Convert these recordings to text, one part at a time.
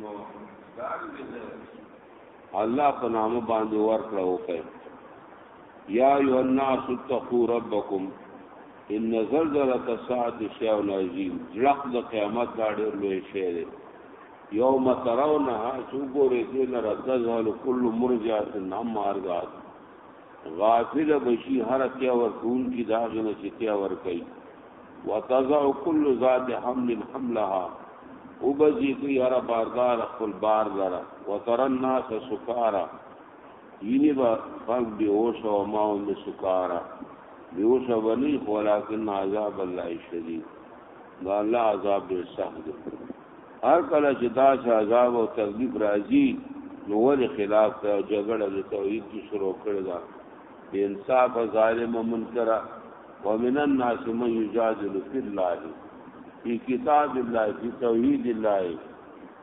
نو دا الله په نام باندې ورکړه وکړي یا ایو الناس اتقوا ربکم ان زلزله الساعه شیء عظیم ځلق د قیامت دا ډېر لوی شی دی یوم ترونها سوګورې دې لره تزهل کل مرجعه عما ارضعت غافل بشي هر تیا ورکون کی دا غنه چې تیا ور کوي وتضع كل ذات حمل حملها وبزي کوي هر باردار خپل بار لره وتر الناس سکارا یینه با خلق دی اوش او ما او سکارا دی اوش ونی ولکن عذاب الله شدید دا الله عذاب ډیر سخت دی هر کله چې تاسو عذاب او تکلیف راځي نو ولې خلاف ته جګړه د توحید کی شروع کړی دا بے انصاف ظالم منکر ومن الناس من یجادل فی الله فی کتاب الله فی توحید الله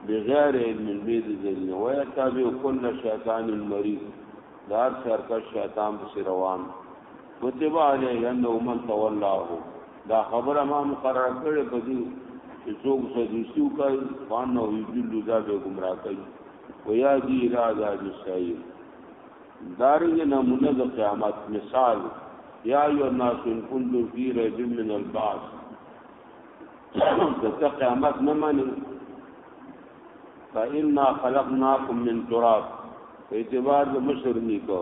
بغیر علم بيد ذل ويتابع كل شيطان مريض دار سرکش شیطان بس روان کتب علیه انه من تولاه دا خبره ما مقرر کړې په دې چې څوک سدوسی وکړي فانه یذل دا به گمراه کوي ویا دی را دا د سعید دارنګ نمونه د قیامت مثال یا ایو الناس ان کنتم فی ریب من البعث دته قیامت نه مانی فإنا خلقناکم من تراب په اعتبار د مشر نیکو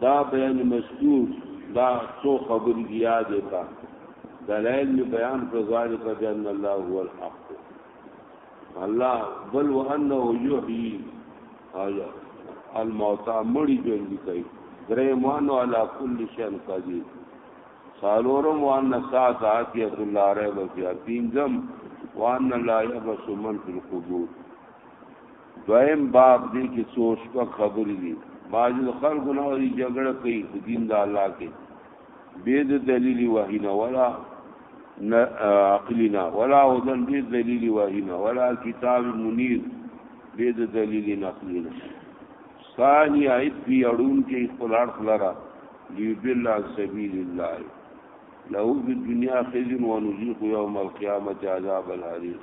دا بیان مستور دا څو خبرې دی یاد کا دلائل می بیان کړ ذالک بان الله هو الحق الله بل وانه یحیی آیا الموتى مړی ژوند کوي درې وانه علا کل شان قدیر سالورم وان ساعت آتیت الله رب فی پینزم وان لا یبس من فی القبور دویم باب دې کې څو شپږ خبرې دي بعضې د خلکو نه وایي جګړه کوي په دین د الله کې بې د دلیل وحی نه ولا نه عقلی نه ولا هدن بې دلیل وحی نه ولا کتاب منیر بې د دلیل نقلی نه ثانی آیت بی اړون کې خپل اړخ لره لیبل عن سبیل الله له دنیا خزن ونذيق یوم القیامت عذاب الحریق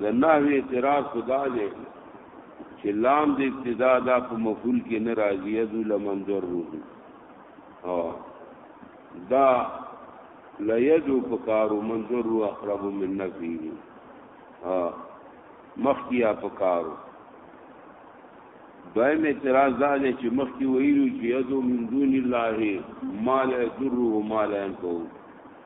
د نحوی اعتراض خدا دی چې لام د ابتدا دا په مفعول کې نه راځي یذو لمن ضرو او دا لا یذو پکارو منظر اقرب من نفی ها مخکیا پکارو دویم اعتراض دا دی چې مخکی ویلو چې یذو من دون الله مال ضرو مال انکو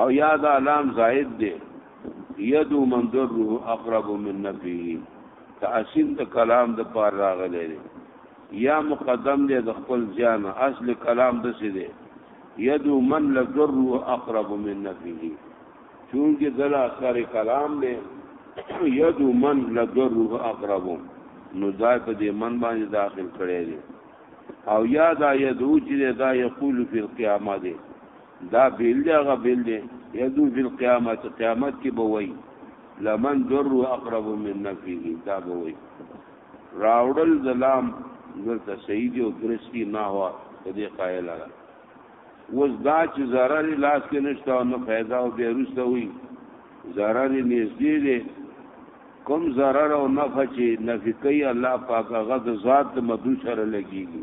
او یا دا لام زائد دی یدو من ضره اقرب من نفعه تحسین د کلام د پار راغلی دی یا مقدم دی د خپل ځان اصل کلام د څه دی یدو من لضره اقرب من نفعه چونګه دل اثر کلام دی یدو من لضره اقرب نو دا په دې من باندې داخل کړی دی او یا دا یدو چې دا یقول فی القیامه دی دا بیل دی هغه بیل دی یدو فی القیامت قیامت کې به وای لمن ضر اقرب من نفعه دا به وای راوړل ظلام دلته صحیح دی او درستی نه هوا په دې قائل را وز دا چې zarar لاس کې نشته او نه फायदा او به روسته وي zarar نږدې دی کوم zarar او نفع چې نفع کوي الله پاک هغه د ذات مدو سره لګيږي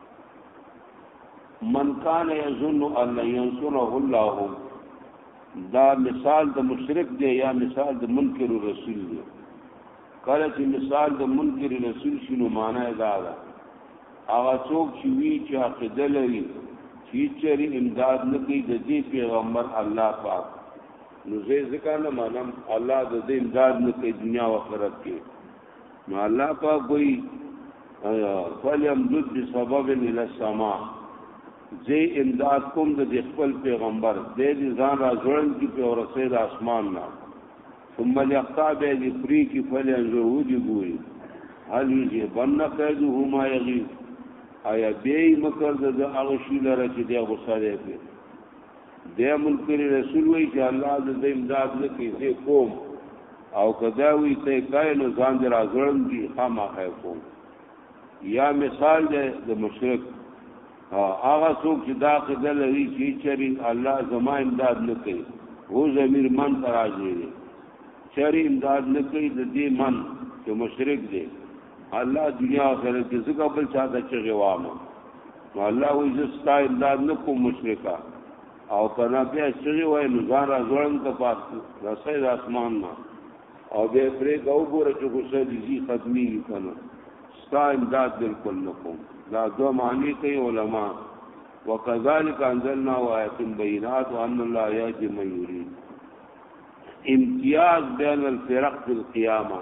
من کان یظن ان ينصره الله دا مثال د مشرک دی یا مثال د منکر رسول دی کله چې مثال د منکر رسول شنو معنا دا ده هغه څوک چې وی چې عقیده لري چې چری امداد نه کوي د دې پیغمبر الله پاک نو زه ځکه نه منم الله د دې امداد نه کوي دنیا او آخرت کې نو الله پاک کوئی فلیمدد بسبب الى السما زی امداد کوم د خپل پیغمبر د دې ځان را ځوړن کی په ورسې د اسمان نه ثم یقطع به دې فری کی فلینظر ودی ګوري هل یې بن قیدو ما یغی آیا به مکر د هغه شی لره چې د غصه دی د منکر رسول وی چې الله د دې امداد نه کوي زه کوم او کدا وی ته کای نو ځان در ازړم دي خامخه کوم یا مثال دی د مشرک هغه څوک چې دا قدل لري چې چری الله زما امداد نه کوي هو زمير من تراجي دی چری امداد نه کوي د دې من چې مشرک دی الله دنیا آخرت کې څه قبل چاته چې غوامه نو الله وی زستا امداد نکو مشرکا او کنا بیا چغی وای نو ځان را ځوړم ته پاس رسې د اسمان نه او به پرې کو ګور چې غصه دي زی ختمي کنه ستا امداد بالکل نکو دا دو معنی کوي علما وکذالک انزلنا آیات بینات وان الله یهدی من یرید امتیاز بین الفرق فی القیامه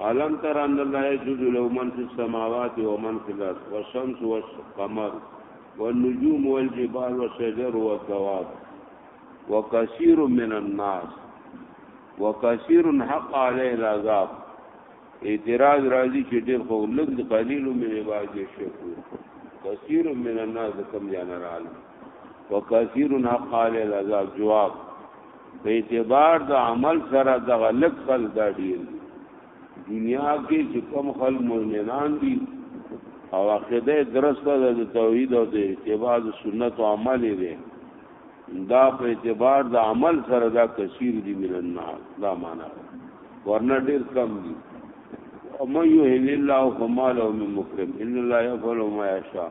علم تر ان الله يجوز لو من في السماوات ومن في الارض والشمس والقمر والنجوم والجبال والشجر والدواب وكثير من الناس وكثير حق عليه العذاب اعتراض راځي چې ډېر خو لږ قلیل من عباد شکور کثیر من الناس کم جنرال وکثیرنا قال العذاب جواب په اعتبار د عمل سره د غلط خل دا ډیر دنیا کې چې کم خل مؤمنان دي او عقیده درسته د توحید او د اتباع سنت او عمل لري دا په اعتبار د عمل سره دا کثیر دي من النار دا معنا ورنه ډیر کم دي ومن يهن الله فما له من مكرم ان الله يفعل ما يشاء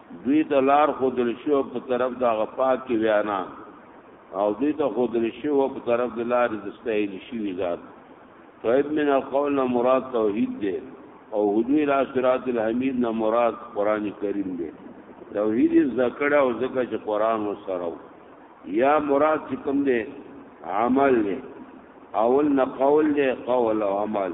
دوی ته لار خودل شو په طرف د هغه پاکې وینا او دوی ته خودل شو په طرف د لارې د ستایل شوي ذات طيب من القول نه مراد توحید دی او هدو الى صراط الحمید نه مراد قران کریم دی توحید زکړه او زکه چې قران وسره یا مراد چې کوم دی عمل دی اول نه قول دی قول او عمل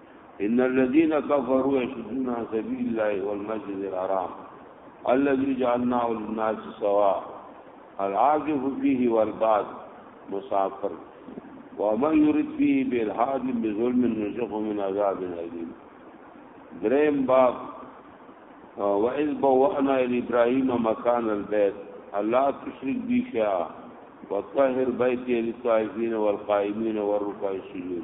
ان الذين كفروا يصدون عن سبيل الله والمسجد الحرام الذي جعلناه للناس سواء العاكف فيه والباد مسافر ومن يرد فيه بالحاد بظلم نزقه من عذاب اليم دریم باب و اذ بوأنا ابراهيم مكان البيت الله تشرك بي شيئا وطهر بيتي للطائفين والقائمين والركع السجود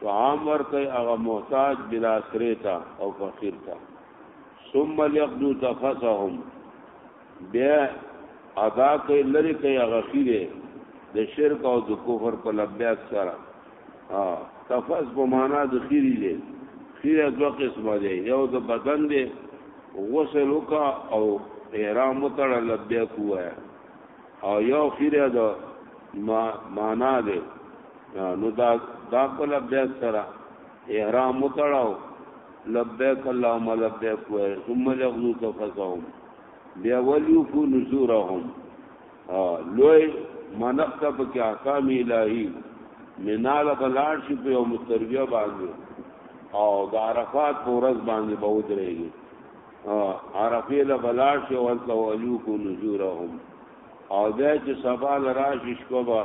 طعام ورکي هغه محتاج بلا سريتا او فقير تا ثم ليقضوا تفسهم بیا ادا کوي لری کوي هغه خیره د شرک او د کفر په لبیات سره ها تفس په معنا د خیری دی خیره دوه قسمه دی یو د بدن دی غسل وکا او احرام متړ لبیک وایا او یو خیره د معنا دی نو دا دا په لبیک سره احرام وتړاو لبیک اللهم لبیک و ثم لغزو تفسهم بیا ولیو کو نزورهم لوی منقطه په کې احکام الهي منال بلار شي په یو متربیه باندې او د عرفات په ورځ باندې به ودرېږي عرفه له بلار شي او الکو الیو کو نزورهم او دا چې سبا لراشي شپه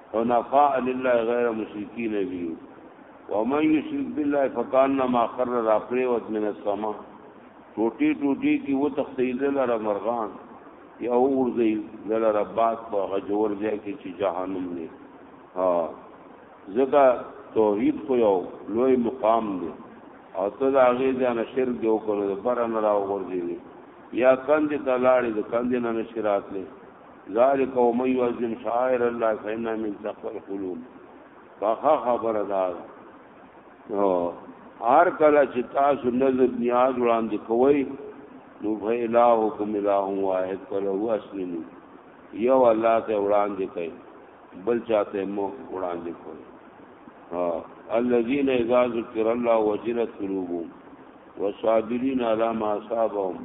حنفاء لله غیر مشرکین به ومن یشرک بالله فکانما خر راپریوت من السما ټوټي ټوټي کی و تختیل لره مرغان یا ورځي لره ربات په غجور ځای کی چې جهنم نه ها زکه توحید خو یو لوی مقام دی او ته دا غي ځان شرک دی وکړو پر نه راو ورځي یا کند ته لاړې د کند نه نشرات لې ذالک او من یعظم شعائر الله فإنها من تقوى القلوب فخا خبر دار او هر کله چې تاسو نظر نیاز وړاندې کوئ نو په الہکم الہ واحد کله واسلمو یو الله ته وړاندې کوي بل چاته مو وړاندې کوي ها الذين اذا ذكر الله وجلت قلوبهم والصابرين على ما اصابهم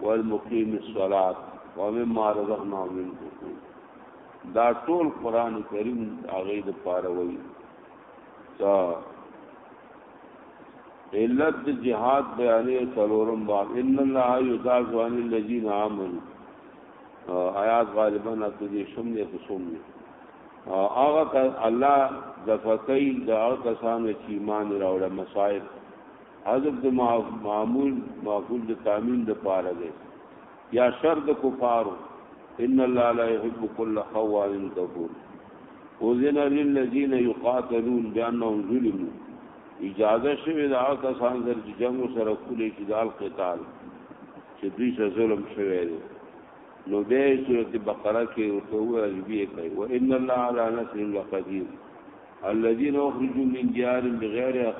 والمقیم الصلاة ومما رزقناهم ينفقون دا ټول قران کریم هغه د پاره وایي تا علت د جهاد بیانې څلورم باب ان الله یدافع عن الذین آمنوا آیات غالبا اته دې شوم دې قسم دې هغه الله د فقې د هغه کسانو چې ایمان راوړل مصائب حذف د معمول معقول د تامین د پاره دی یا شر د کفارو ان الله لا يحب كل خوان كفور وزن للذين يقاتلون بانهم ظلموا اجازه شوه دا کسان سره چې جنگ سره کولې چې دال قتال چې دوی سره ظلم شوه دی نو به سورته بقره کې او ته وایي بي کوي وان الله على نصر لقدير الذين اخرجوا من ديارهم بغير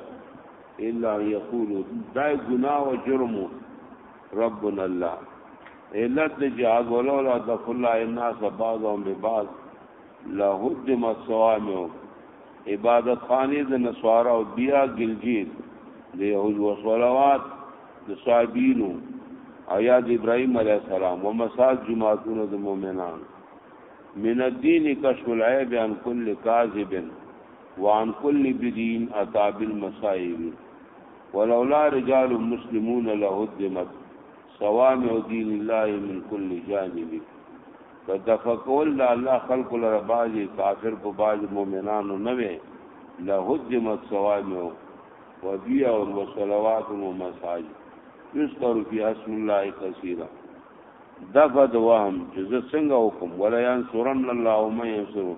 الا ان یقولو دا ګناه او جرم ربنا الله علت د جهاد ولولا دخل الله الناس بعضهم ببعض لهدم الصوامع عبادت خانه د نسوارا او بیا گلجیت د یهود و صلوات د صابینو ایا د ابراهیم علی السلام و مساج جمعتون د مؤمنان من الدین کشف العیب عن کل کاذب وان كل بدين اتى بالمصائب ولولا رجال مسلمون لهدمت صوامع دين الله من كل جانب فدفقول الله خلق لرباج کافر کو باج مومنان نو لهدمت صوامع وبيع وصلوات ومساجد يذكر في اسم الله كثيرا دفد وهم جز څنګه حکم ولا ينصرن الله ما ينصرون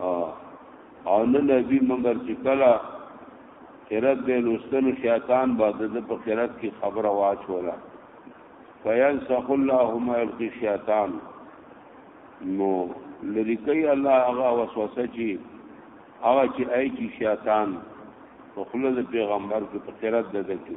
او نه نبی مگر چې کله قرات به لوستنو شیطان با د په قرات کې خبره واچولا فینسخ الله ما یلقی شیطان نو لری کوي الله هغه وسوسه چې هغه چې ای چې شیطان په خلل پیغمبر کې په قرات ده کې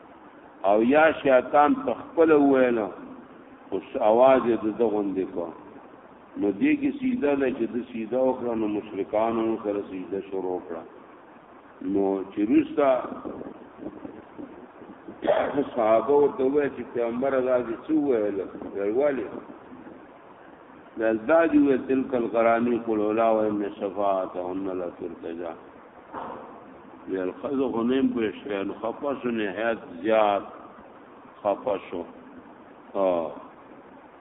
او یا شیطان په خپل ویل او आवाज د دغون دی کو نو دې کې سیده ده چې د سیده او کړه نو مشرکانو سره سیده شروع کړه نو چې روستا صحابه ورته وایي چې پیغمبر راځي څو ویل ویواله لزداد وی تلک القرانی قل اولا و ان شفاعتهن لا ترتجا یل خزه غنیم په شیل خفش نهایت زیات خفشو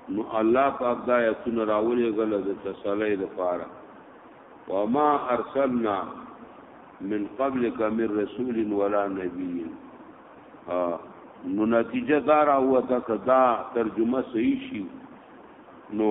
نو الله پاک دا یتون راولې غل د تسلی د پاره وما ارسلنا من قبلك من رسول ولا نبي نو نتیجه دار هوا تا کدا ترجمه صحیح شي نو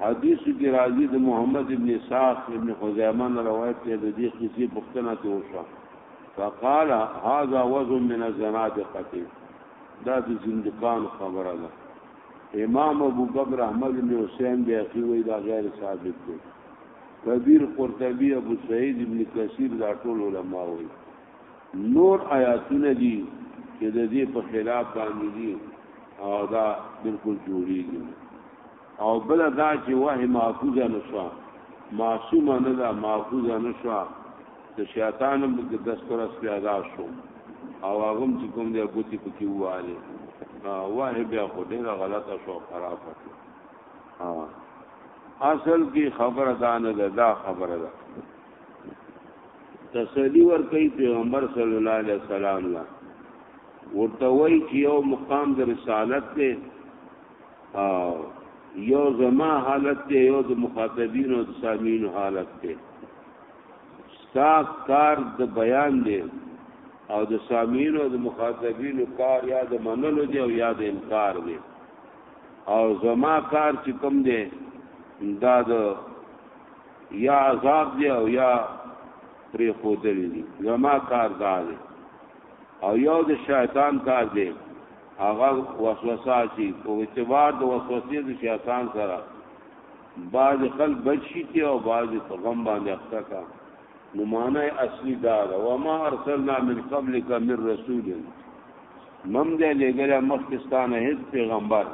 حدیث کی راضی د محمد ابن اسحاق ابن خزیمه نه روایت ته د دې قصې پښتنه ته وشو فقال هذا وزن من الزنادقه دا د زندقان خبره ده امام ابو بکر احمد بن حسین دی اخی وی دا غیر ثابت دی کبیر قرطبی ابو سعید ابن کثیر دا ټول علما وی نور آیاتونه دي چې د دې په خلاف باندې دي او دا بالکل جوړیږي او بل دا چې وه معفوظه نشو معصومه نه ده معفوظه نشو د شیطان د دستور اس پیدا شو او هغه چې کوم دی ګوتی پکې واله وه بیا خو ډیره غلطه شو خرابه اصل کې خبره دا نه ده دا خبره ده تسلی ور کوي پیغمبر صلی الله علیه وسلم لا ورته وایي چې یو مقام د رسالت دی او یو زما حالت دی یو د مخاطبین او د سامعین حالت دی ستا کار د بیان دی او د سامعین او د مخاطبین کار یا د منلو دی او یا د انکار دی او زما کار چې کوم دی دا د یا عذاب دی او یا پری خودل دی زما کار دا دی او یو د شیطان کار دی هغه وسوسه چی په اعتبار د وسوسې د شیطان سره بعض خلک بچی تی او بعض په غم باندې اخته کا نو معنی اصلي دا ده و ما ارسلنا من قبلک من رسول مم دې لګره مخکستانه هیڅ پیغمبر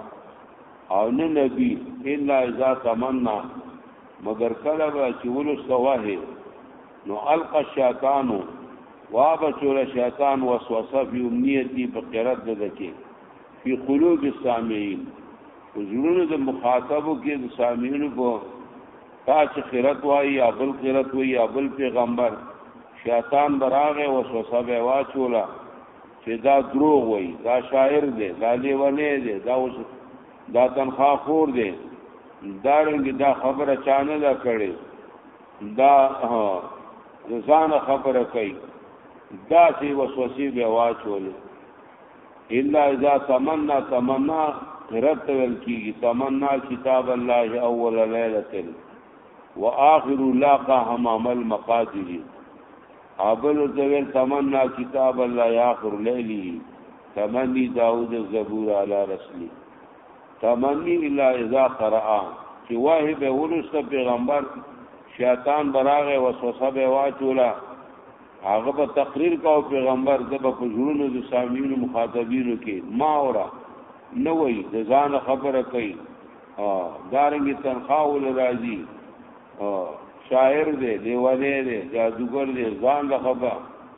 او نه نبی الا اذا تمنا مگر کله به چې ولس تواه نو القى الشیطان وابچول شیطان وسوسه فی امنیتی په قرات د دکی فی قلوب السامعين زړونو د مخاطبو کې د سامعين په تا چې قرات وای یا بل قرات وای یا بل پیغمبر شیطان براغه وسوسه به واچولا چې دا دروغ وای دا شاعر دی دا لیونه دی دا اوس دا تنخوا خور دی دا رنګ دا خبره چانه دا کړي دا ځان خبره کوي دا سی وسوسه به واچول الا اذا تمنا تمنا رت ول کیږي تمنا کتاب الله اول ليله واخر لاقا همام المقادير ابل ذل تمنا کتاب الله اخر ليله تمنی داود زبور علی رسلی تمنی الا اذا قرآ چې واه به ورسته پیغمبر شیطان براغه وسوسه به واچولا هغه په تقریر کاو پیغمبر د په جوړونو د سامعین مخاطبینو کې ما اورا نو وی د ځان خبره کوي دارنګي تنخواه ول راځي شاعر دی لیوانه دی جادوګر دی ځان له خبره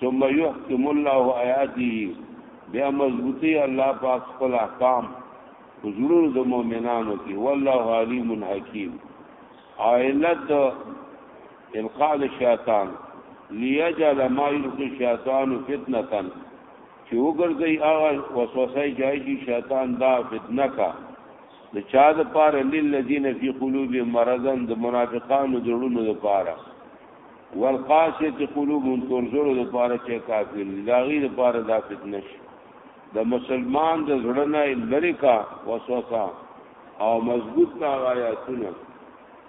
ثم يحكم الله آياته بیا مضبوطی الله پاک خپل احکام حضور د مؤمنانو کې والله علیم حکیم عائلت القاء الشیطان ليجعل ما يلقي الشیطان فتنه چې وګرځي هغه وسوسه جای شي شیطان دا فتنه کا د چا د پاره للذین فی قلوبهم مرض د منافقانو جوړونو لپاره والقاسیت قلوب تور زړه د پاره چې کافر دي دا غي د پاره دا فتنه شي د مسلمان د زړه نه لری کا وسوسه او مضبوط کا آیاتونه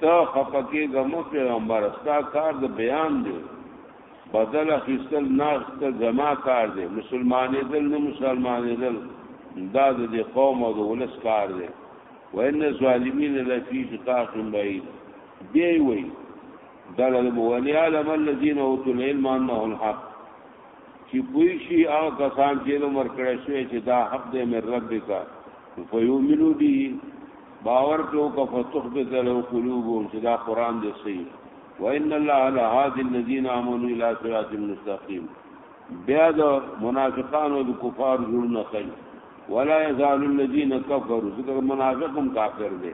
ته خپکه غمو پیغمبر استا کار د بیان دی بدل اخیستل ناس ته جمع کار دی مسلمانې دل نه مسلمانې دل دا د قوم او د ولس کار دی وان الظالمین لفی شقاق بعید دی وی دا لږ وليعلم الذين اوتوا العلم انه الحق چې پوي شي هغه کسان چې علم ورکړی شوی چې دا حق دی مې رب کا فیومنو به باور کو کا فتخبت له قلوبهم چې دا قران دی صحیح وان الله على هذه الذين امنوا الى صراط مستقيم بیا د منافقانو د کفار جوړ نه کوي ولا يزال الذين كفروا ذکر منافقهم کافر دي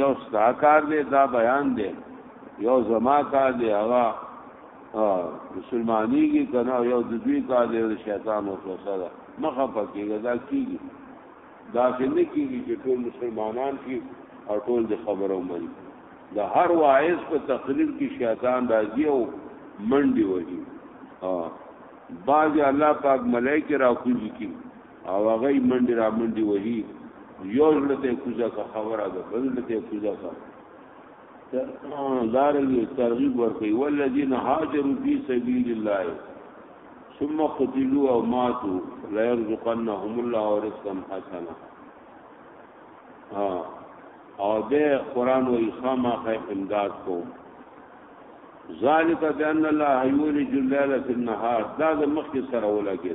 یو ستا کار دی دا بیان دی یو زما کار دی هغه مسلمانی کی کنه یو د دوی کار دی د شیطان او فساد مخه پکېږي دا کیږي دا څنګه کیږي چې ټول مسلمانان کی او ټول د خبرو مني د هر واعظ په تقریر کې شیطان راځي او منډي وهي ها باج الله پاک ملائکه راکوږي کی او هغه منډي را منډي وهي یو لته کوزه کا خبره ده بل لته کوزه کا دارنګ ترغیب ورکړي والذین هاجروا فی سبیل الله ثم قتلوا او ماتوا لا يرزقنهم الله رزقا حسنا او به قران و اسلامه امداد کو ذالک بان الله یولج الليل فی النهار دا د مخ سره ولګي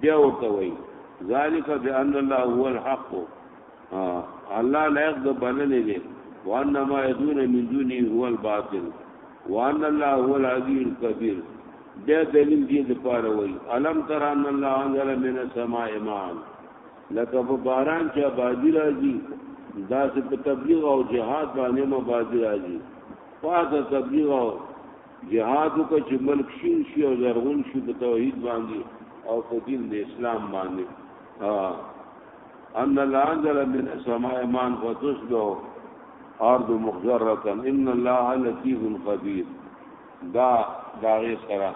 بیا ورته وایي ذالک بان الله هو الحق الله لایق د بلنې دی وان ما يدون من دونه هو الباطل وان الله هو العلي الكبير دا دلیل دی د پاره وای علم تر ان الله انزل من السماء ماء لکه په باران چې بادی راځي دا چې په تبلیغ او جهاد باندې مبادی راځي فاز تبلیغ او جهاد وکړه چې ملک شین شي او زرغون شي په توحید باندې او په دین د اسلام باندې ها ان الله انزل من السماء ماء فتصبح ارض مخضره ان الله لطيف خبير دا داغه سره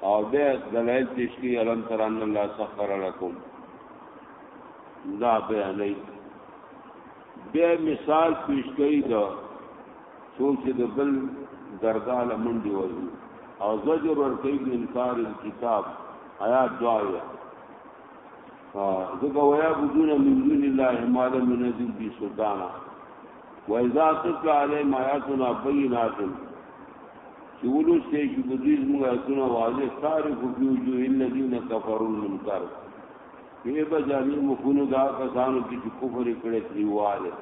او به دلایل پیش کی الان تر ان الله سخر لكم دا بیانې به مثال پیش کوي دا څوک چې د بل درګاه له منډې وځي او زجر ورکوي د انکار کتاب آیات دعا یې ځکه ویا بدون من دون الله ما لم ينزل به سلطانا واذا تتلى عليهم آياتنا بينات چې ولوسته چې د دې موږ آیاتونه واضح تعرف فی وجوه الذین کفروا المنکر په بجاني مخونو دا کسانو چې کفر کړي دی واله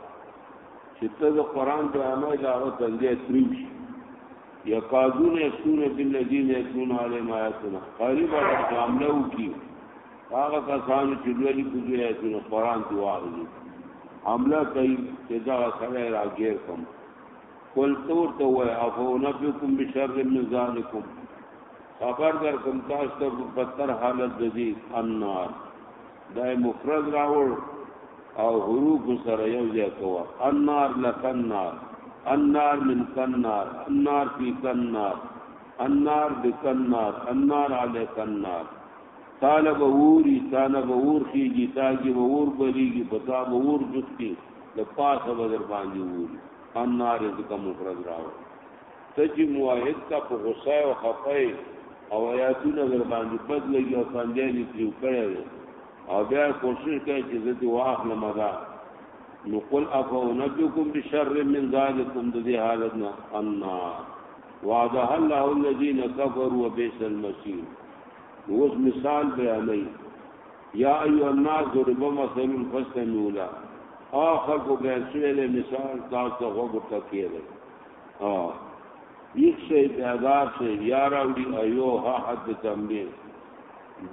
چې ته د قران ډرامه دا هغه تندې تریو شي یقادون یسون بالذین یتلون علیهم آیاتنا قریب معاملو کی هغه کسان چې دوی په دې آیاتونو قران دی واغلي حمله کوي چې دا سره راګیر کوم کول تور ته وای افو نبیکم بشر من ذالکم خبر در کوم تاسو ته په تر حالت دي النار دا مفرد راوړ او حروف سره یو ځای کوه النار لکنار النار من کنار النار فی کنار النار بکنار النار علی کنار تاله به ووري تاله به وور خيږي تاګي به وور بليږي پتا به وور جوخي د پاسه به در باندې ووري النار ذکر مفرد راوړي ته چې موحد ته په غصه او خفه او آیاتونه در باندې بد لګي او پندې دې تریو کړی او بیا کوشش کوي چې زه دې واخلم دا نو قل افو نبيكم بشر من ذلكم ذي حالتنا النار وعده الله الذين كفروا وبئس المصير اوس مثال بیانې یا ایو الناس ضرب مثل فاستمعوا له اخر کو بیان شوی مثال تاسو هغه ته کېږي ها هیڅ شی پیدا شي یا راوړي ایو ها حد تنبیه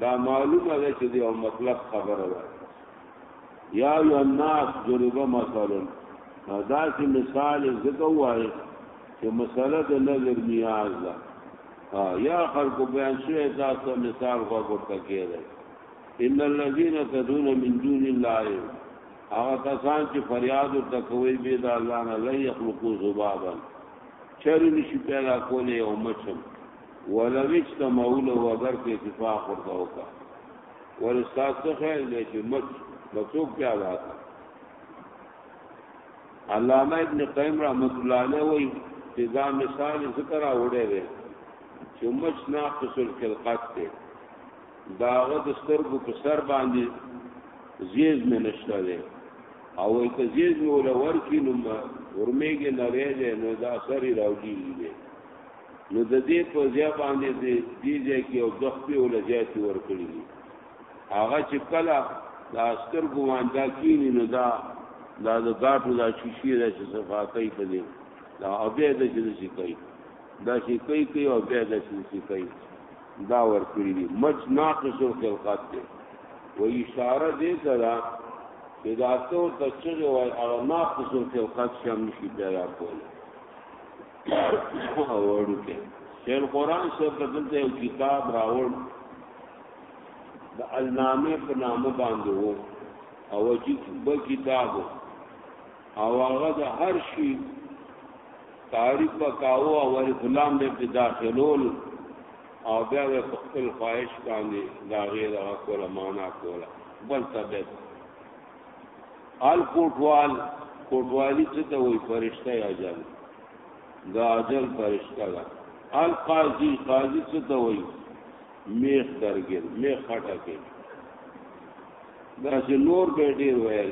دا معلومه ده چې یو مطلب خبره ده یا ایو الناس ضرب مثلا دا چې مثال زکه وای چې مسله د نظر نیاز ده ها یا خلق بیان شوی تاسو مثال غوړ ورته کېږي ان الذين تدعون من دون الله هغه کسان چې فریاد ورته کوي بې د الله نه لا یخلقو ذبابا چرې نشي پیدا کولی یو مچم ولو اجتمعو له اګر کې اتفاق ورته وکړه ورستاد څه خیال دی چې مچ به څوک پیدا کړي علامه ابن قیم رحمت الله علیه وایي چې دا مثال ذکر راوړی دی چې مچ ناقص الخلقت دی داغه د سترګو په سر باندې زیز مې نشته دی او وای ته زیز مې ولا ورکی نو ورمېږي نه ویلې نو دا سری راوږي دی نو د دې په ځای باندې دې دې ځای کې او دخ په ولا ځای کې ورکړي دي هغه چې کله دا سترګو واندا کینی نو دا دا د ګاټو دا شیشې د صفاقۍ په دې دا او به د جنسي کوي دا شي کوي کوي او به د جنسي کوي دا ورکړي دي مج ناقص الخلقات دی و اشاره دې ته دا چې دا ته ته چې وای هغه ناقص الخلقات شم نشي پیدا کول او ورته شیخ قرآن صاحب دلته یو کتاب راوړ د النامه په نامه باندې وو او جی په کتابو او هغه د هر شي تعریف وکاو او ور غلام دې په داخلول او بیا د خپل خواهش باندې دا غیر هغه کوله معنا کوله بل طبيعت آل کوټوال کوټوالی څه ته وایي فرشته یا جل دا اجل فرشته ده آل قاضي قاضي څه ته وایي میخ درګر میخ خټه کې دا چې نور به ډیر ویل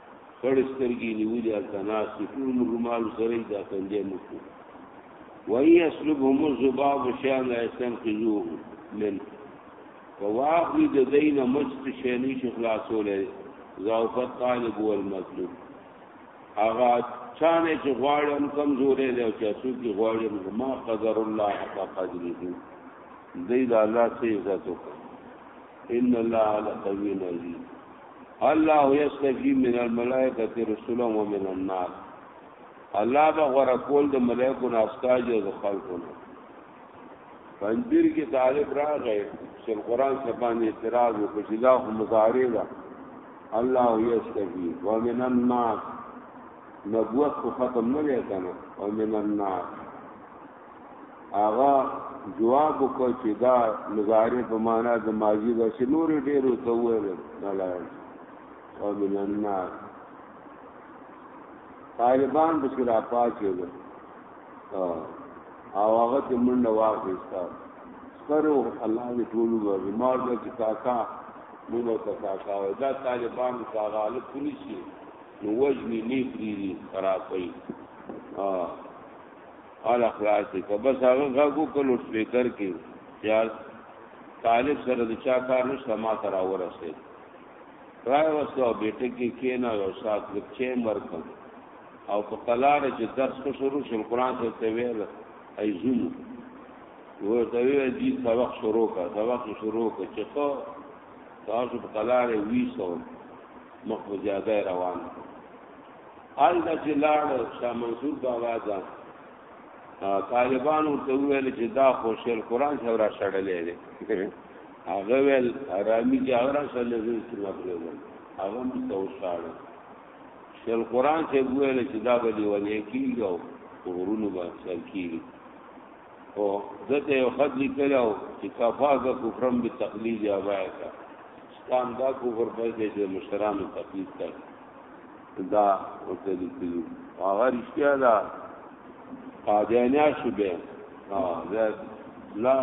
خړې سترګې نیولې هلته ناست دي ټول موږ رومالو سره یې دا تندی موږ کړو وایي یسلبهم الذباب شیئا لا یستنقذوه منه که واخلي د دوی نه مچ څه شی نه شي خلاصولی ضعف الطالب والمطلوب هغه چا نه چې غواړي هم کمزوری دی او چې څوک یې غواړي هم ما قدر الله حق قدره دی د الله څه عزت وکړي ان الله لقوي عزيز الله یستجیب من الملائکه رسولا ومن الناس الله به غره کول د ملائکو نه استاج او د خلکو نه پنځیر کې طالب راغی چې قرآن سبحانه اعتراض وکړي چې دا هم مظاهره ده الله یستجیب ومن الناس نبوت کو ختم نه لري کنه ومن الناس هغه جواب وکړ چې دا مضارع په معنا د ماضی د شنور ډیرو ته ویل ملایان او من الناس طالبان به شرا پاتې ده او هغه ته منډه واخیستا سره الله دې ټول ورته مار دې چې کاکا موږ ته کاکا دا طالبان کا غالب پولیس نو وجنی نه پریری خرابې اه اول اخلاص کا بس هغه غاګو کلو سپیکر کې یار طالب سره د چا کار نشته ما تر اورسه راي وسو بیٹه کې کینا یو سات د چیمبر کوم او په قلار چې درس کو شروع شول قران ته ته ویل ای زوم و ته وی دي سبق شروع کا سبق شروع کا چې کو تاسو په قلار وی سو مخ زیاده روان حال دا چې لاړ شاه منصور بابا دا طالبانو ته ویل چې دا خو شیر قران سره را شړلې دي هغه ویل رامي چې هغه را شړلې دي چې ما پرېږدم هغه مې ته وشاړه شیر قران چې ویل چې دا به دی ولې کیږي او ورونو به سر کیږي او دته یو خط لیکلو چې کفاز کفرم به تقلید یا وایته ستان دا کفر په دې چې مشرانو تقلید کوي دا ورته لیکلو هغه رښتیا ده قادیانیا شو به ها دا لا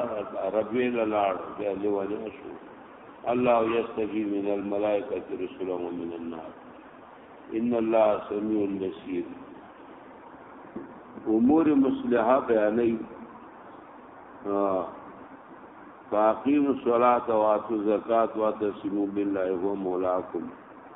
ربوی لاړ دا لیوانیا شو الله یستجی من الملائکه رسولا من النار ان الله سمیع بصیر امور مصلحه بیانې فاقیم الصلاة واتو زکاة واتو سمو بالله هو مولاکم